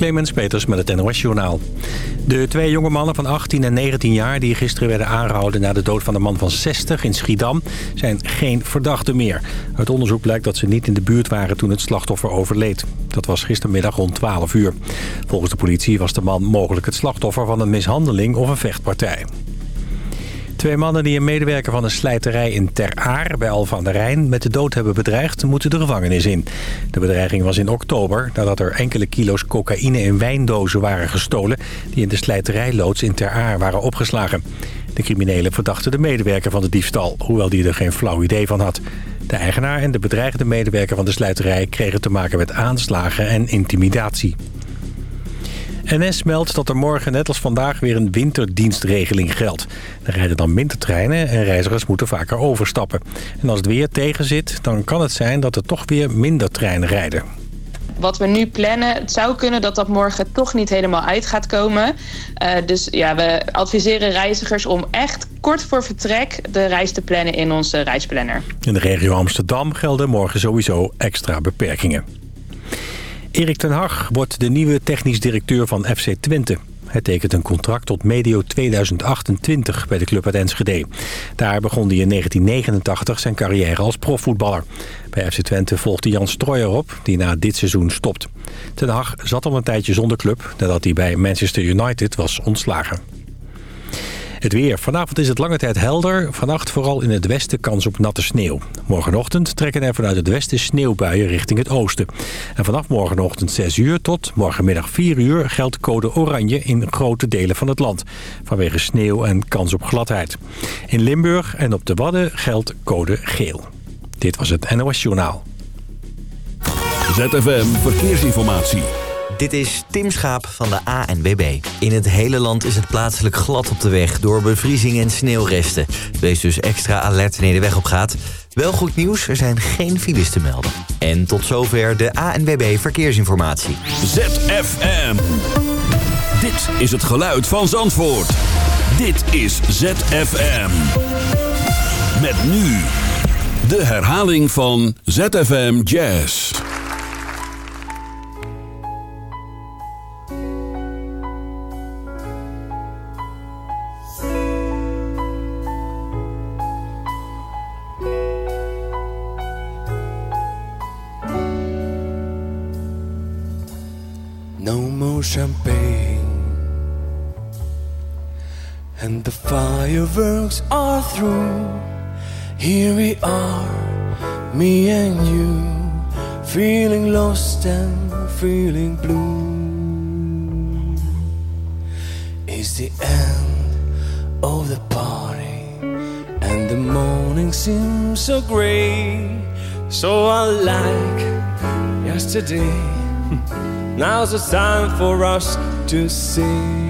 Clemens Peters met het NOS Journaal. De twee jonge mannen van 18 en 19 jaar die gisteren werden aangehouden... na de dood van een man van 60 in Schiedam zijn geen verdachten meer. Uit onderzoek blijkt dat ze niet in de buurt waren toen het slachtoffer overleed. Dat was gistermiddag rond 12 uur. Volgens de politie was de man mogelijk het slachtoffer van een mishandeling of een vechtpartij. Twee mannen die een medewerker van een slijterij in Ter Aar bij Alphen aan de Rijn met de dood hebben bedreigd, moeten de gevangenis in. De bedreiging was in oktober nadat er enkele kilo's cocaïne in wijndozen waren gestolen die in de slijterijloods in Ter Aar waren opgeslagen. De criminelen verdachten de medewerker van de diefstal, hoewel die er geen flauw idee van had. De eigenaar en de bedreigde medewerker van de slijterij kregen te maken met aanslagen en intimidatie. NS meldt dat er morgen net als vandaag weer een winterdienstregeling geldt. Er rijden dan minder treinen en reizigers moeten vaker overstappen. En als het weer tegenzit, dan kan het zijn dat er toch weer minder treinen rijden wat we nu plannen, het zou kunnen dat dat morgen toch niet helemaal uit gaat komen. Uh, dus ja, we adviseren reizigers om echt kort voor vertrek de reis te plannen in onze reisplanner. In de regio Amsterdam gelden morgen sowieso extra beperkingen. Erik ten Hag wordt de nieuwe technisch directeur van FC Twente. Hij tekent een contract tot medio 2028 bij de club uit Enschede. Daar begon hij in 1989 zijn carrière als profvoetballer. Bij FC Twente volgde Jan Strooijer op, die na dit seizoen stopt. Ten Hag zat al een tijdje zonder club nadat hij bij Manchester United was ontslagen. Het weer. Vanavond is het lange tijd helder. Vannacht vooral in het westen kans op natte sneeuw. Morgenochtend trekken er vanuit het westen sneeuwbuien richting het oosten. En vanaf morgenochtend 6 uur tot morgenmiddag 4 uur geldt code oranje in grote delen van het land. Vanwege sneeuw en kans op gladheid. In Limburg en op de Wadden geldt code geel. Dit was het NOS Journaal. ZFM Verkeersinformatie. Dit is Tim Schaap van de ANWB. In het hele land is het plaatselijk glad op de weg door bevriezing en sneeuwresten. Wees dus extra alert wanneer de weg op gaat. Wel goed nieuws, er zijn geen files te melden. En tot zover de ANWB Verkeersinformatie. ZFM. Dit is het geluid van Zandvoort. Dit is ZFM. Met nu de herhaling van ZFM Jazz. Fireworks are through. Here we are, me and you, feeling lost and feeling blue. It's the end of the party, and the morning seems so gray. So unlike yesterday, now's the time for us to sing.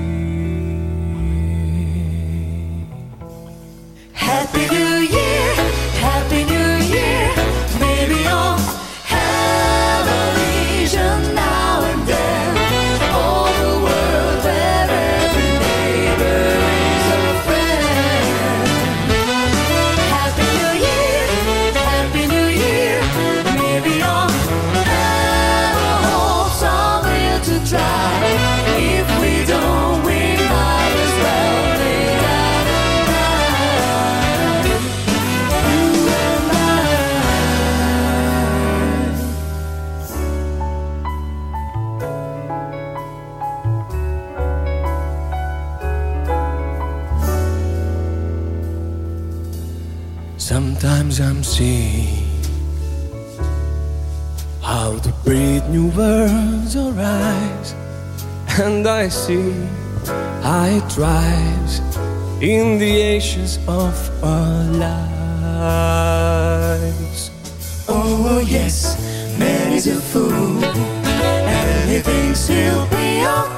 I see how it thrives in the ashes of our lives. Oh, oh yes, man is a fool, and he thinks he'll be okay.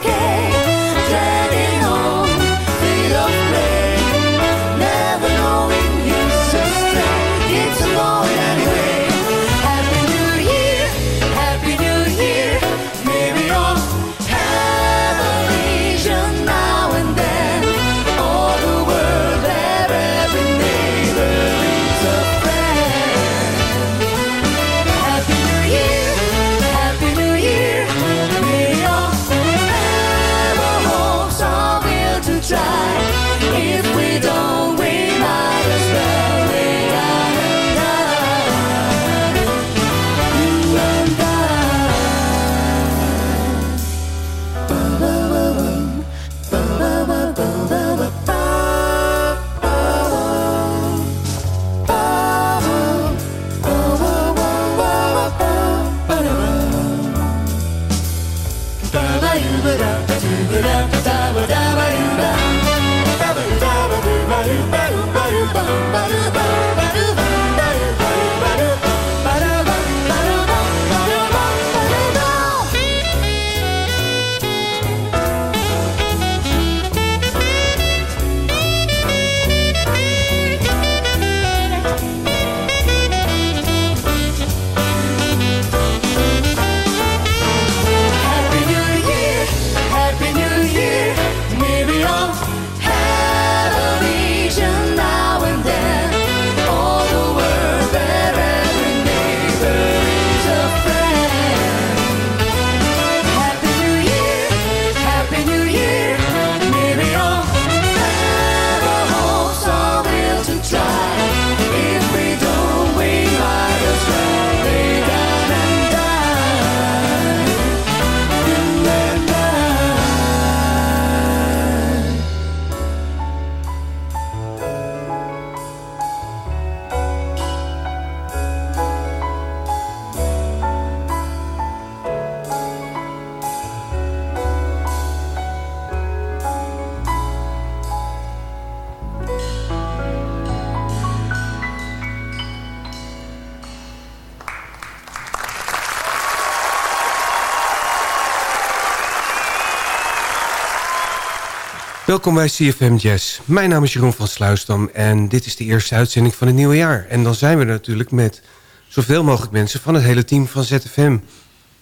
Welkom bij CFM Jazz. Mijn naam is Jeroen van Sluisdam en dit is de eerste uitzending van het nieuwe jaar. En dan zijn we natuurlijk met zoveel mogelijk mensen van het hele team van ZFM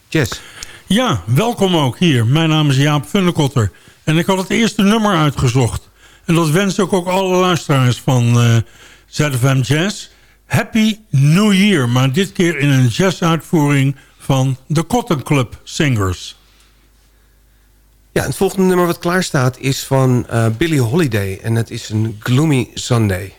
Jazz. Ja, welkom ook hier. Mijn naam is Jaap Funnekotter en ik had het eerste nummer uitgezocht. En dat wens ik ook alle luisteraars van uh, ZFM Jazz. Happy New Year, maar dit keer in een jazzuitvoering van de Cotton Club Singers. Ja, het volgende nummer wat klaar staat is van uh, Billie Holiday. En het is een Gloomy Sunday.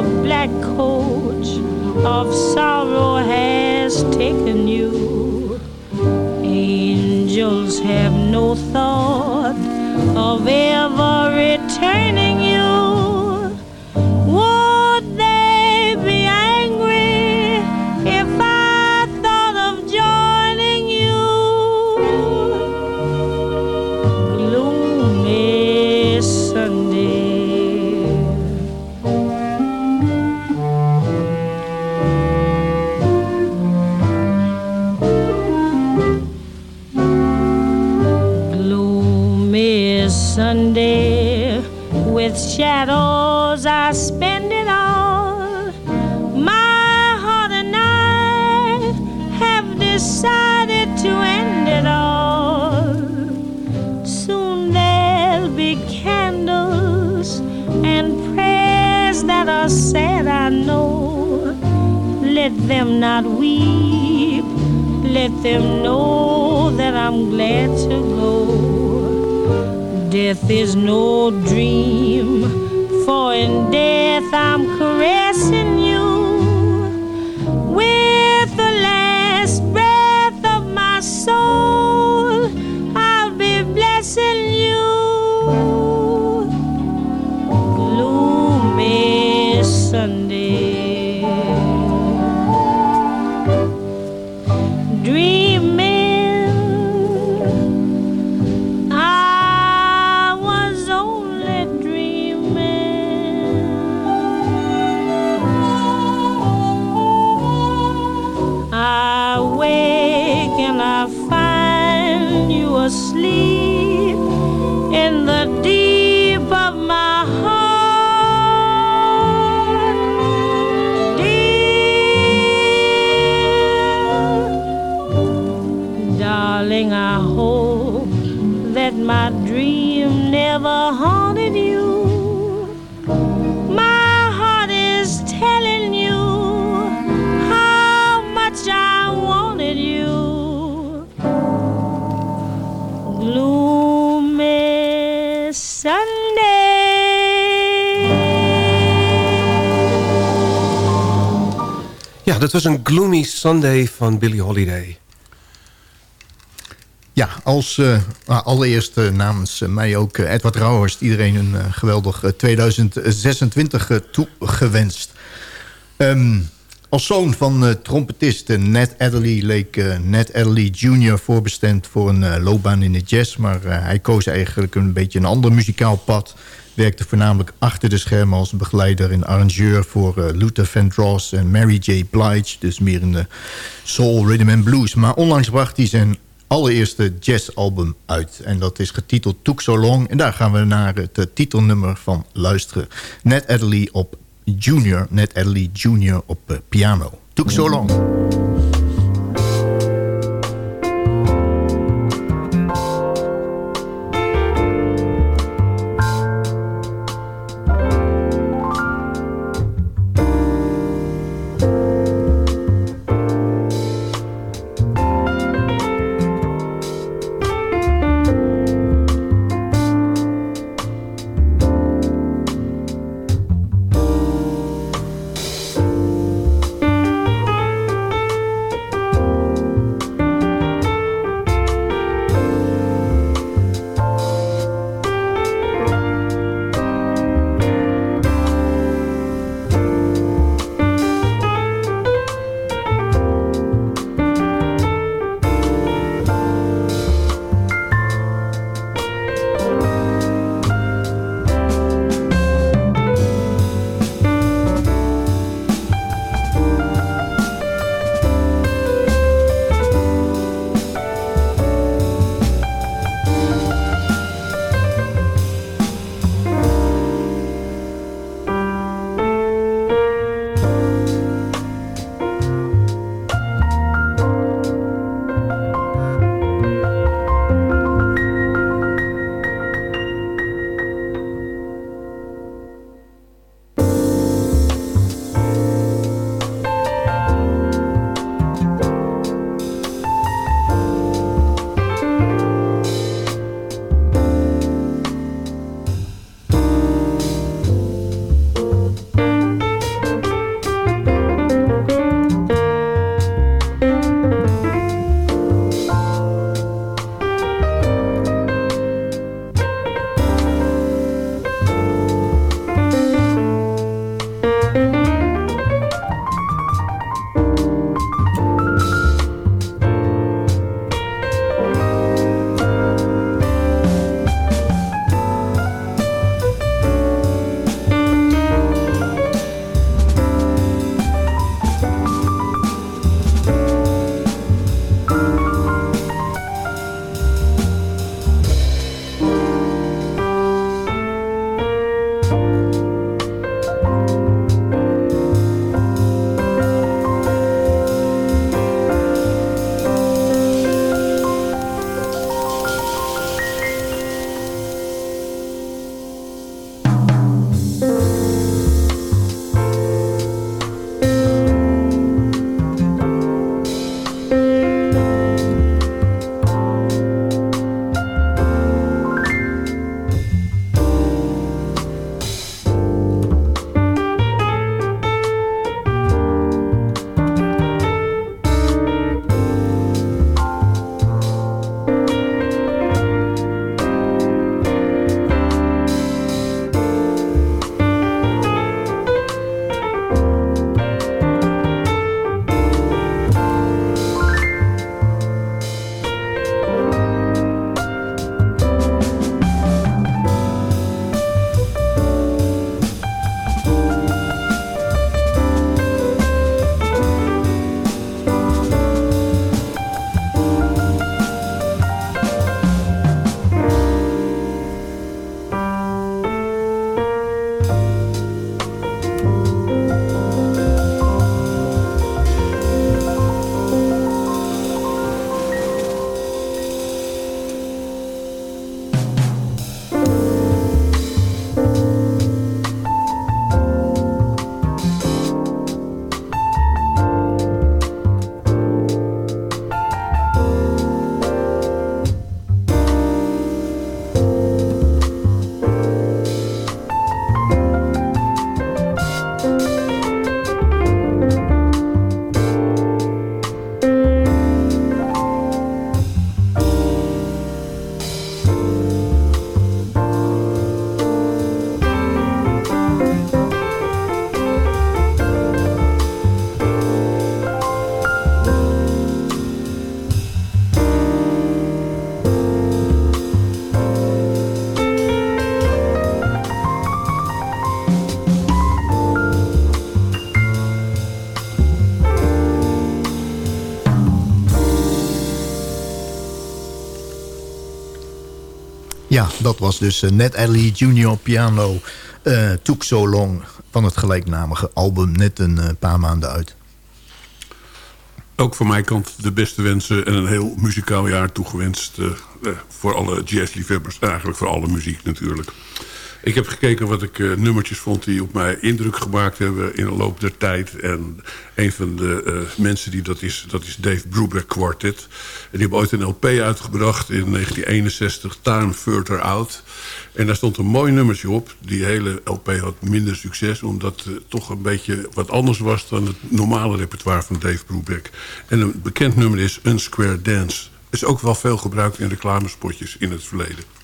The black coach of sorrow has taken you. Angels have no thought of ever shadows I spend it all. My heart and I have decided to end it all. Soon there'll be candles and prayers that are said, I know. Let them not weep, let them know that I'm glad to go. Death is no dream, for in death I'm caressing you. Ja, dat was een Gloomy Sunday van Billie Holiday. Ja, als uh, allereerst uh, namens uh, mij ook Edward Rauhorst... iedereen een geweldig 2026 toegewenst. Um, als zoon van trompetist Ned Adderley leek Ned Adderley Jr. voorbestemd voor een loopbaan in de jazz... maar hij koos eigenlijk een beetje een ander muzikaal pad... werkte voornamelijk achter de schermen als begeleider en arrangeur... voor Luther Vandross en Mary J. Blige, dus meer in de soul, rhythm and blues. Maar onlangs bracht hij zijn allereerste jazzalbum uit. En dat is getiteld Took So Long. En daar gaan we naar het titelnummer van luisteren. Ned Adderley op Junior. Ned Adderley Jr. op uh, piano. Took So Long. Dat was dus uh, Ned Adley Junior Piano uh, Took So Long... van het gelijknamige album, net een uh, paar maanden uit. Ook van mijn kant de beste wensen en een heel muzikaal jaar toegewenst... voor alle jazzliefhebbers en eigenlijk voor alle muziek natuurlijk. Ik heb gekeken wat ik uh, nummertjes vond die op mij indruk gemaakt hebben in de loop der tijd. En een van de uh, mensen die dat is, dat is Dave Brubeck Quartet. En die hebben ooit een LP uitgebracht in 1961, Time Further Out. En daar stond een mooi nummertje op. Die hele LP had minder succes, omdat het toch een beetje wat anders was dan het normale repertoire van Dave Brubeck. En een bekend nummer is Unsquare Dance. Is ook wel veel gebruikt in reclamespotjes in het verleden.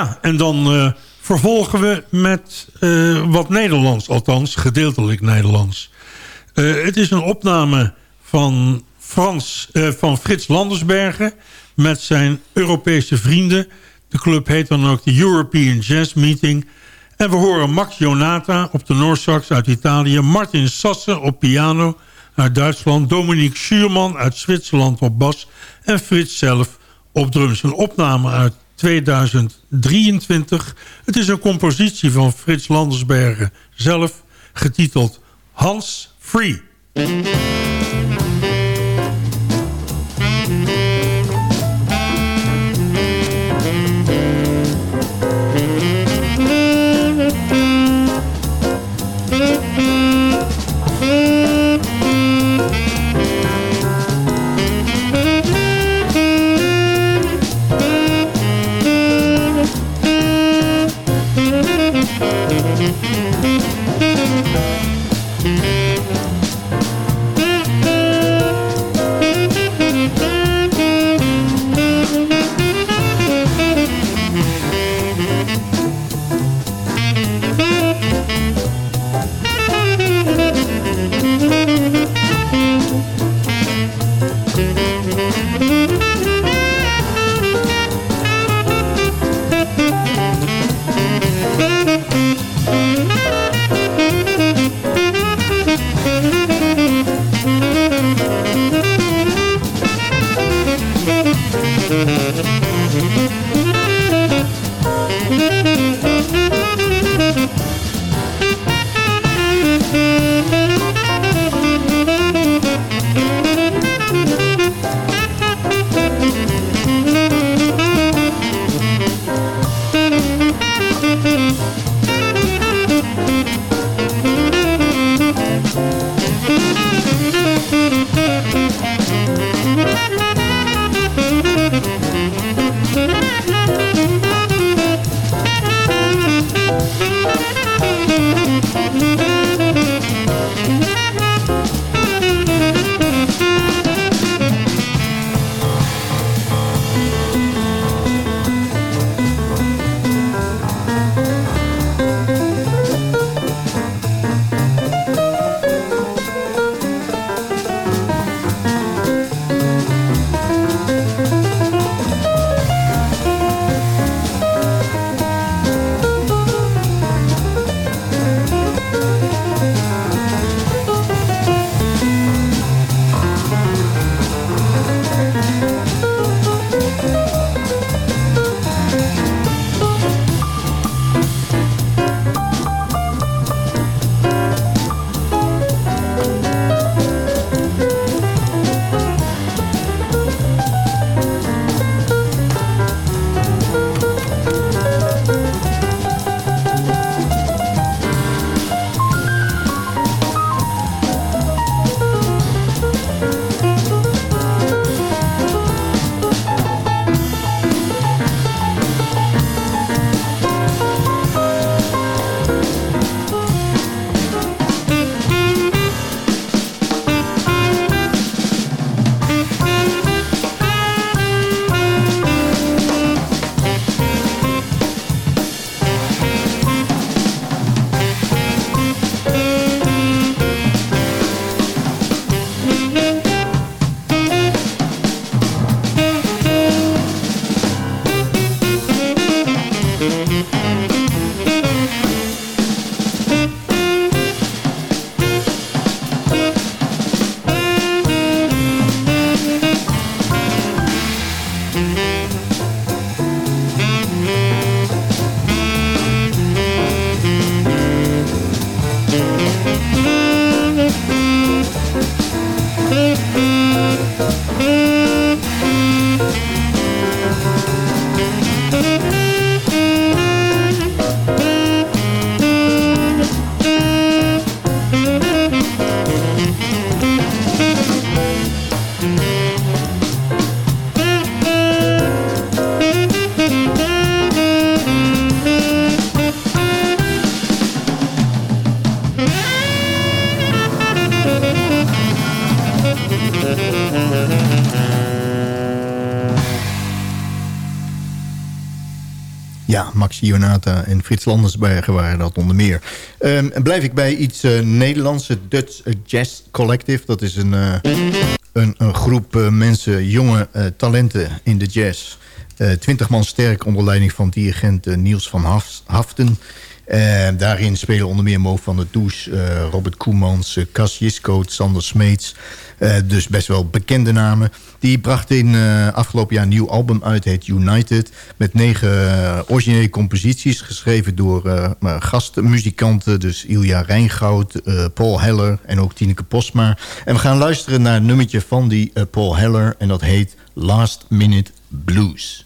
Ja, en dan uh, vervolgen we met uh, wat Nederlands, althans gedeeltelijk Nederlands. Uh, het is een opname van, Frans, van Frits Landersbergen met zijn Europese vrienden. De club heet dan ook de European Jazz Meeting. En we horen Max Jonata op de Noorsax uit Italië... Martin Sasse op piano uit Duitsland... Dominique Schuurman uit Zwitserland op bas... en Frits zelf op drums. Een opname uit 2023. Het is een compositie van Frits Landersbergen zelf, getiteld Hans Free. Ja, Max Ionata en Frits Landersbergen waren dat onder meer. Ehm, en blijf ik bij iets uh, Nederlands, het Dutch Jazz Collective. Dat is een, uh, een, een, groep uh, mensen, jonge talenten in de jazz. Twintig man sterk onder leiding van dirigent Niels van Haften. Uh, daarin spelen onder meer Mo van der Does, Robert Koemans, Cas Sander Smeets. dus best wel bekende namen. Die bracht in afgelopen jaar een nieuw album uit, heet United. Met negen originele composities, geschreven door gastmuzikanten. Dus Ilja Rijngoud, Paul Heller en ook Tineke Postma. En we gaan luisteren naar een nummertje van die Paul Heller. En dat heet Last Minute Blues.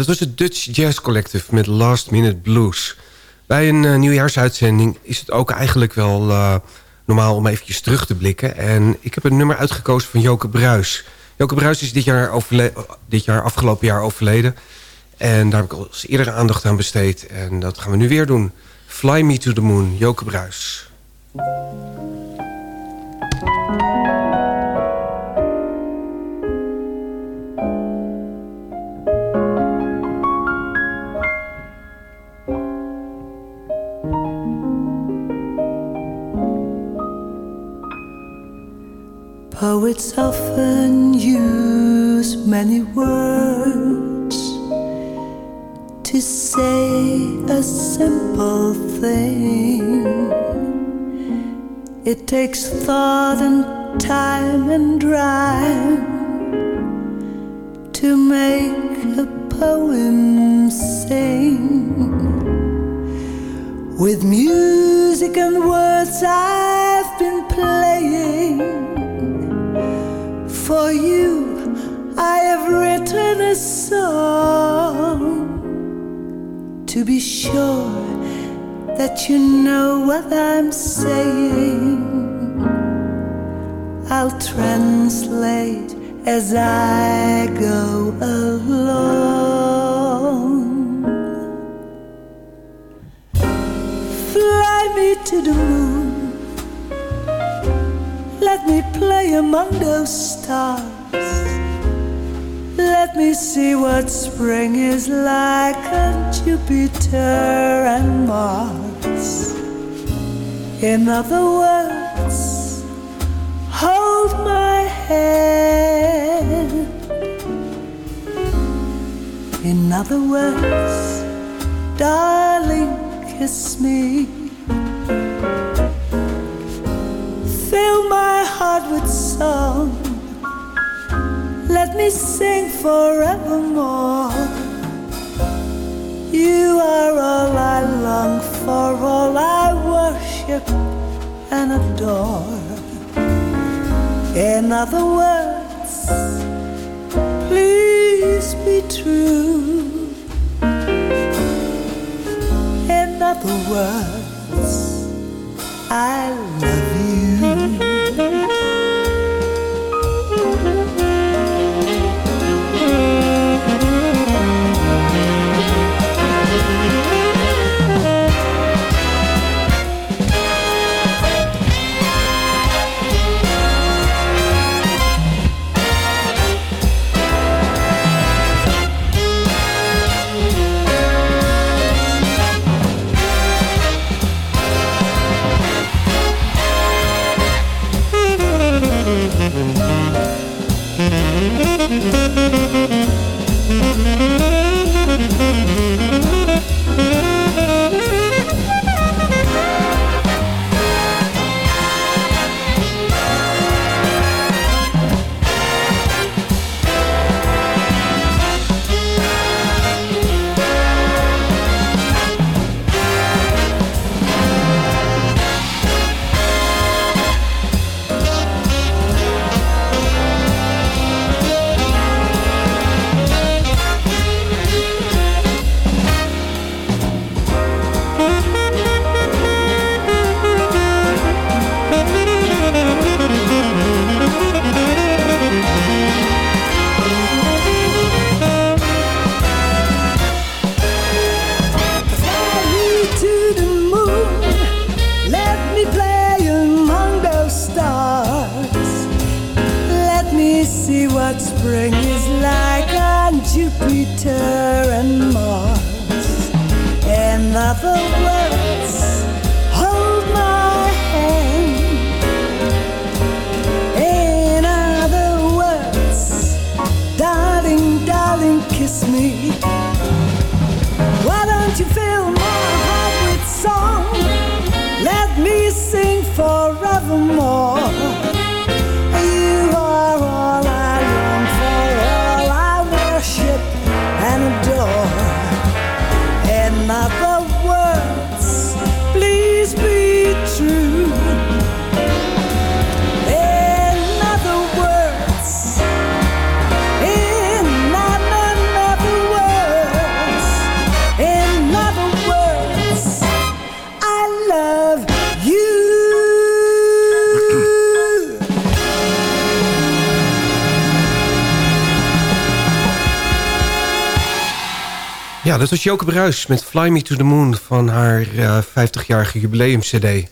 Dat was het Dutch Jazz Collective met Last Minute Blues. Bij een uh, nieuwjaarsuitzending is het ook eigenlijk wel uh, normaal om eventjes terug te blikken. En ik heb een nummer uitgekozen van Joke Bruis. Joke Bruis is dit jaar, dit jaar afgelopen jaar overleden. En daar heb ik al eens eerder aandacht aan besteed. En dat gaan we nu weer doen. Fly Me to the Moon, Joke Bruis. Poets often use many words to say a simple thing. It takes thought and time and rhyme to make a poem sing. With music and words, I've been playing for you, I have written a song to be sure that you know what I'm saying. I'll translate as I go along. Fly me to the moon among those stars. Let me see what spring is like on Jupiter and Mars. In other words, hold my hand. In other words, darling, kiss me. fill my heart with song. Let me sing forevermore. You are all I long for, all I worship and adore. In other words, please be true. In other words, I love you. Ja, dat was Joke Bruis met Fly Me to the Moon van haar uh, 50-jarige jubileum-cd.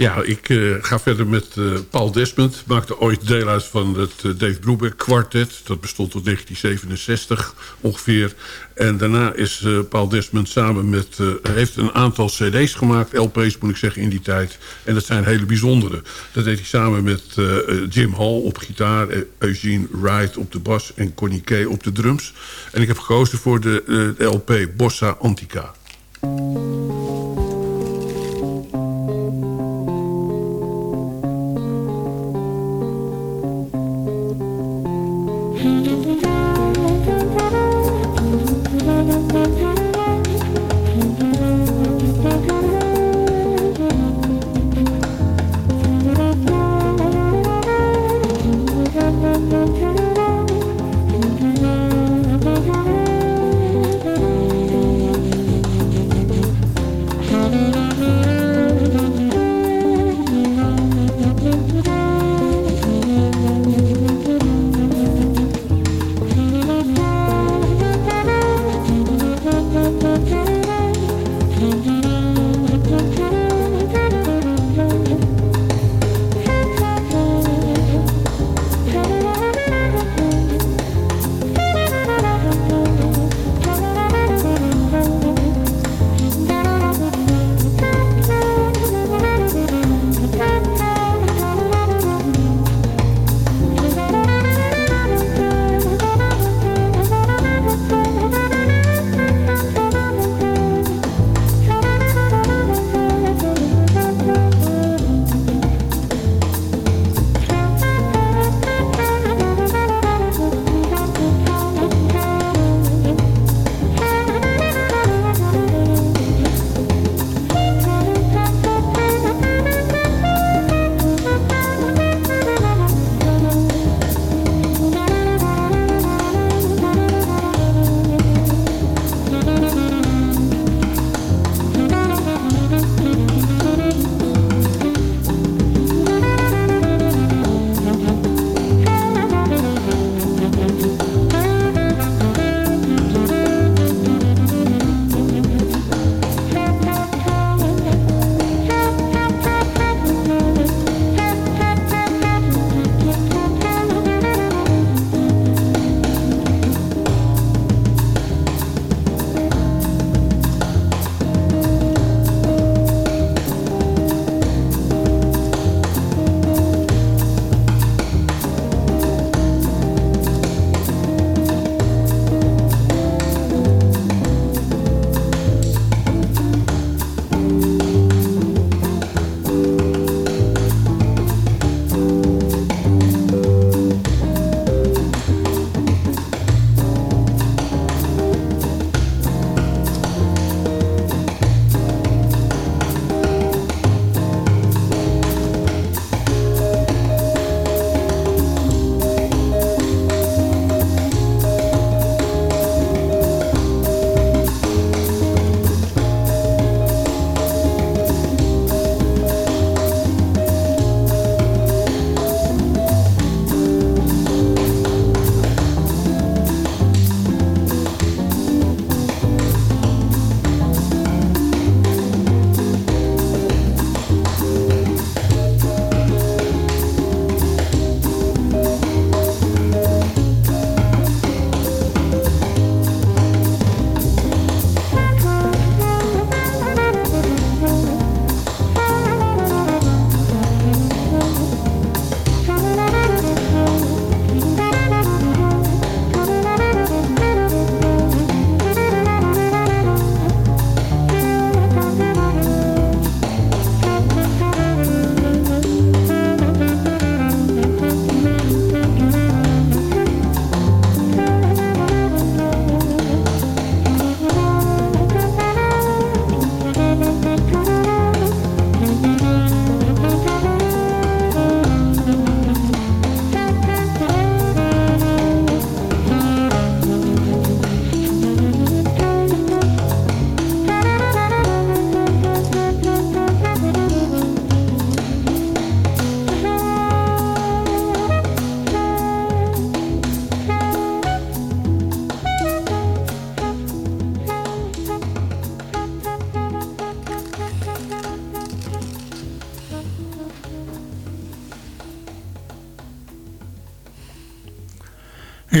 Ja, ik uh, ga verder met uh, Paul Desmond. Maakte ooit deel uit van het uh, Dave Brubeck kwartet. Dat bestond tot 1967 ongeveer. En daarna is Paul Desmond samen met... heeft een aantal cd's gemaakt, LP's moet ik zeggen in die tijd. En dat zijn hele bijzondere. Dat deed hij samen met Jim Hall op gitaar... Eugene Wright op de bas en Connie Kay op de drums. En ik heb gekozen voor de, de LP Bossa Antica.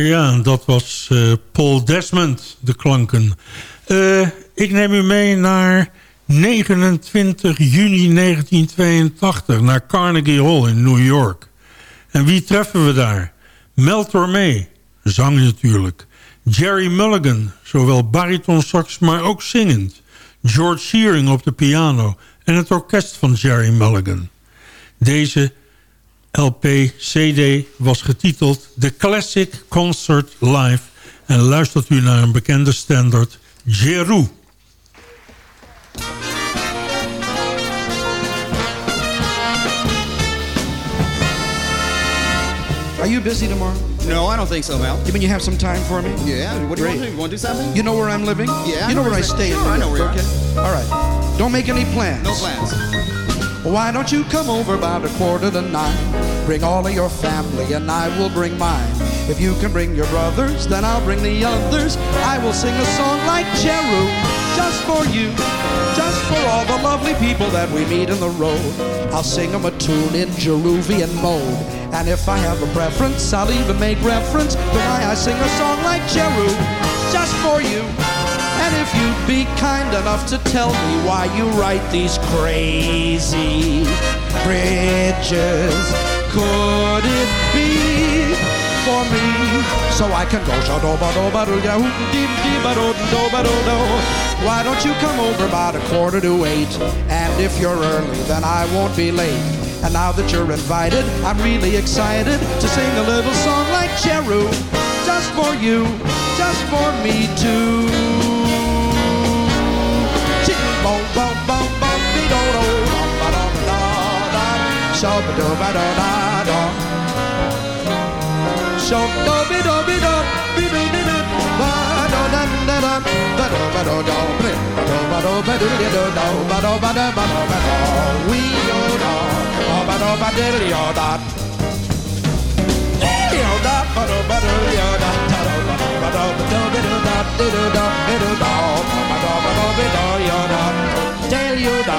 Ja, dat was eh, Paul Desmond, de klanken. Eh, ik neem u mee naar 29 juni 1982, naar Carnegie Hall in New York. En wie treffen we daar? Mel Tormé, zang natuurlijk. Jerry Mulligan, zowel baritonsax, maar ook zingend. George Shearing op de piano en het orkest van Jerry Mulligan. Deze LP-CD was getiteld The Classic Concert Live... en luistert u naar een bekende standaard, Jeru. Are you busy tomorrow? No, I don't think so, Mel. You mean you have some time for me? Yeah, what do you Great. want to do? You want to do something? You know where I'm living? Yeah, I You know where I stay New I know where you okay? All right. Don't make any plans. No plans. Why don't you come over about a quarter to nine? Bring all of your family and I will bring mine. If you can bring your brothers, then I'll bring the others. I will sing a song like Jeru, just for you, just for all the lovely people that we meet in the road. I'll sing 'em a tune in Jeruvian mode. And if I have a preference, I'll even make reference to why I sing a song like Jeru, just for you. And if you'd be kind enough to tell me why you write these crazy bridges, could it be for me? So I can go. Why don't you come over about a quarter to eight? And if you're early, then I won't be late. And now that you're invited, I'm really excited to sing a little song like Cheru, just for you, just for me too. Ba do ba do da da. So do be do be do, be do be do, ba do da da da, ba do ba do do, ba do ba do ba do di do do, ba do ba do ba do ba do, we do do, ba do ba di do da. Yo da ba do ba do yo da da do ba do ba do be do da di do do do do, ba do ba do be do yo da. Tell you da,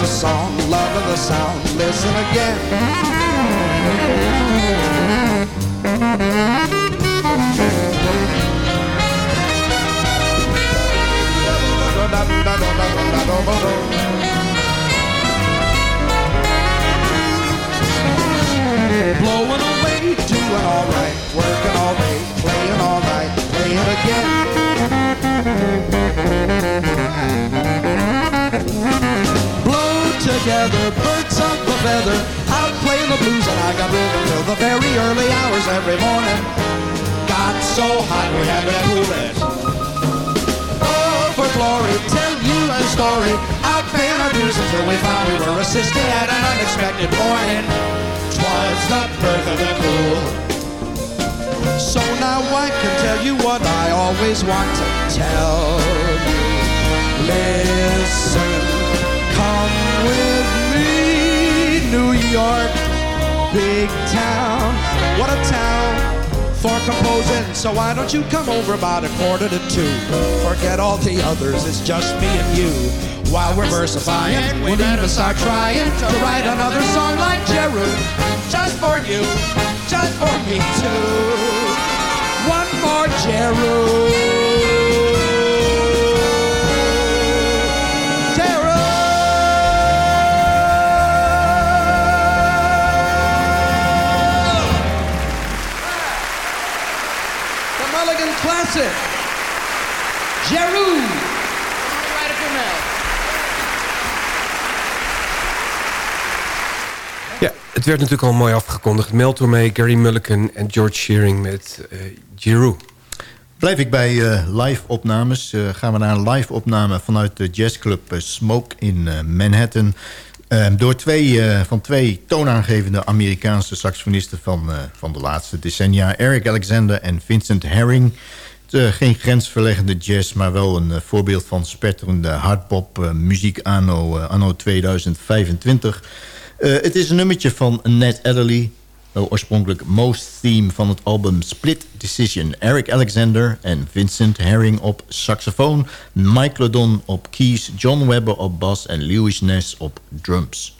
the song, love of the sound. Listen again. Blowing away, doing all right, working all day, playing all night, playing again. Together, birds of a feather, out playing the blues, and I got room till the very early hours every morning. Got so hot we had to cool it. Oh, for glory, tell you a story. Out paying our dues until we found we were assisting at an unexpected morning. Twas the birth of the cool. So now I can tell you what I always want to tell you. Listen, with me, New York, big town. What a town for composing. So why don't you come over about a quarter to two? Forget all the others, it's just me and you. While we're versifying, we'll even start trying to write another song like Jeru. Just for you, just for me too. One more Jeru. Right mouth. Ja, het werd natuurlijk al mooi afgekondigd. Mel Tormé, Gary Mulligan en George Shearing met uh. Blijf ik bij eh, live-opnames. Eh, gaan we naar een live-opname vanuit de jazzclub Smoke in eh, Manhattan. Eh, door twee, eh, van twee toonaangevende Amerikaanse saxofonisten van, eh, van de laatste decennia. Eric Alexander en Vincent Herring. Eh, geen grensverleggende jazz... maar wel een eh, voorbeeld van spetterende hardpop eh, muziek anno, anno 2025. Eh, het is een nummertje van Ned Adderley... oorspronkelijk Most Theme van het album Split Decision. Eric Alexander en Vincent Herring op saxofoon... Mike Ledon op keys, John Webber op bas... en Lewis Ness op drums.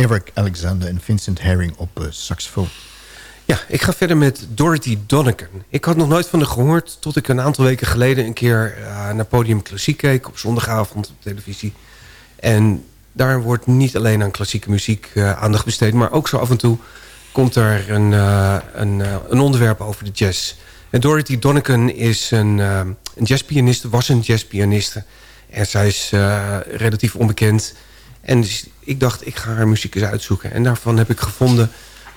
Eric, Alexander en Vincent Herring op eh, saxofoon. Ja, ik ga verder met Dorothy Donegan. Ik had nog nooit van haar gehoord tot ik een aantal weken geleden... een keer uh, naar Podium Klassiek keek op zondagavond op televisie. En daar wordt niet alleen aan klassieke muziek uh, aandacht besteed... maar ook zo af en toe komt er een, een, een onderwerp over de jazz. En Dorothy Donegan is een, een jazzpianiste, was een jazzpianiste. En zij is relatief onbekend... En dus ik dacht, ik ga haar muziek eens uitzoeken. En daarvan heb ik gevonden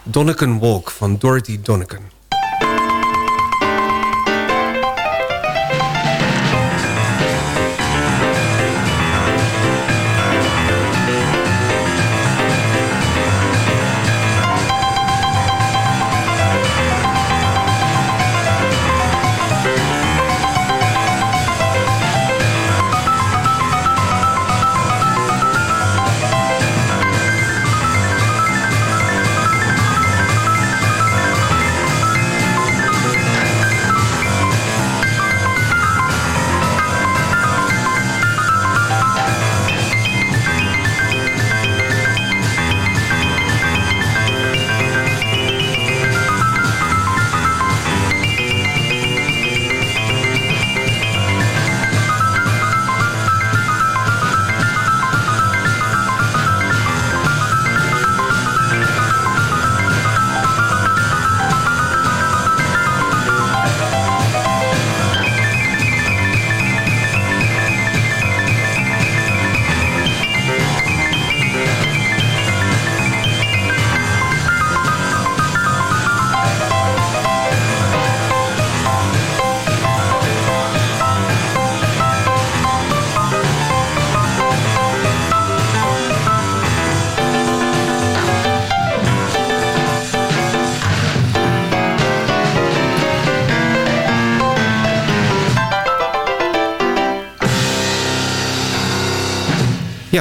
Donegan Walk van Dorothy Donegan.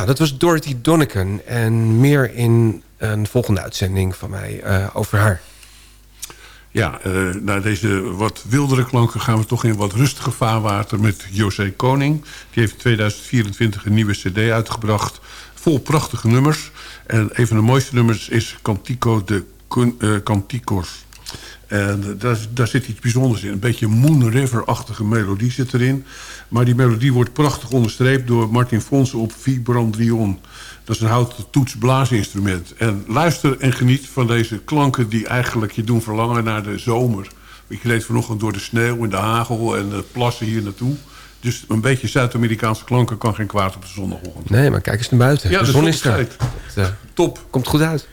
Dat was Dorothy Donneken. En meer in een volgende uitzending van mij eh, over haar. Ja, uh, na deze wat wildere klanken gaan we toch in wat rustige vaarwater met José Koning. Die heeft in 2024 een nieuwe cd uitgebracht. Vol prachtige nummers. En een van de mooiste nummers is Cantico de uh, Canticos. En daar, daar, zit iets bijzonders in. Een beetje Moon River-achtige melodie zit erin. Maar die melodie wordt prachtig onderstreept door Martin Fonsen op vibrandrion. Dat is een houten toetsblaasinstrument. En luister en geniet van deze klanken die eigenlijk je doen verlangen naar de zomer. Ik reed vanochtend door de sneeuw en de hagel en de plassen hier naartoe. Dus een beetje Zuid-Amerikaanse klanken kan geen kwaad op de zondagochtend. Nee, maar kijk eens naar buiten. Ja, de, de zon zon is er. Uh, Top. Komt goed uit.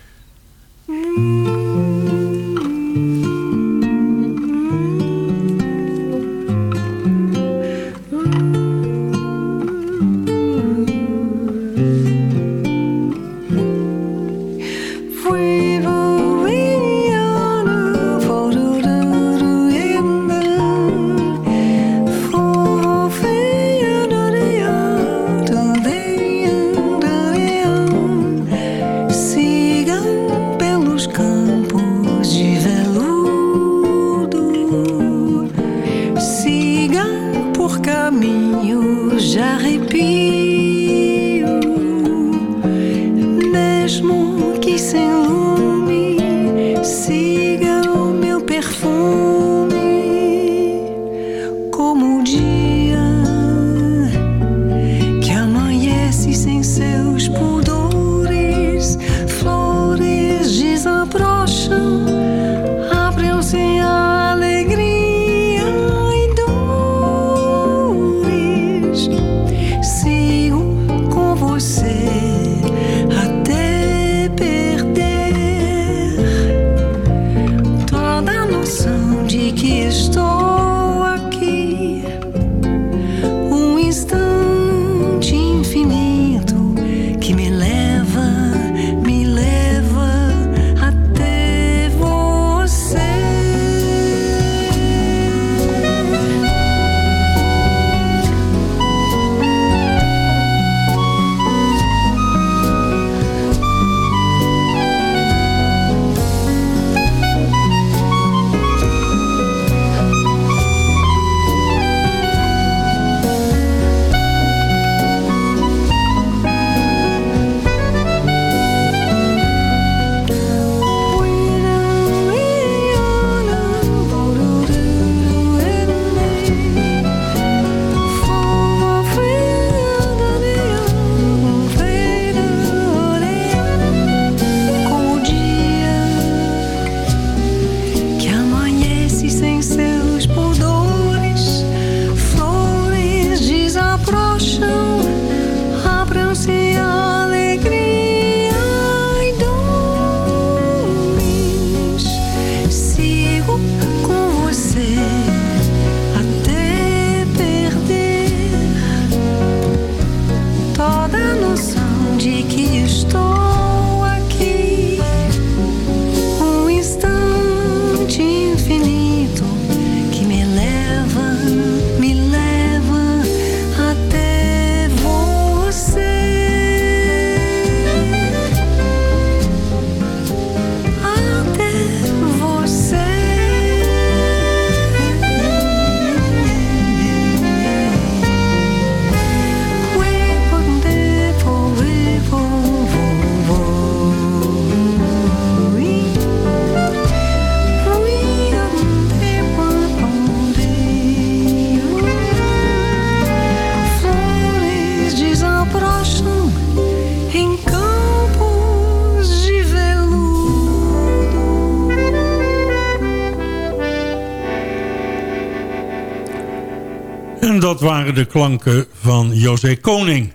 De klanken van José Koning.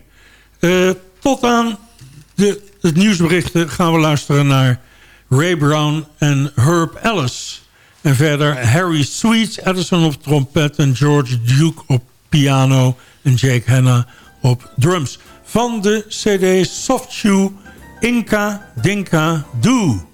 Eh, tot aan de, het nieuwsberichten gaan we luisteren naar Ray Brown en Herb Ellis. En verder Harry Sweet, Edison op trompet en George Duke op piano en Jake Hanna op drums. Van de cd Soft Shoe Inca Dinka Doo.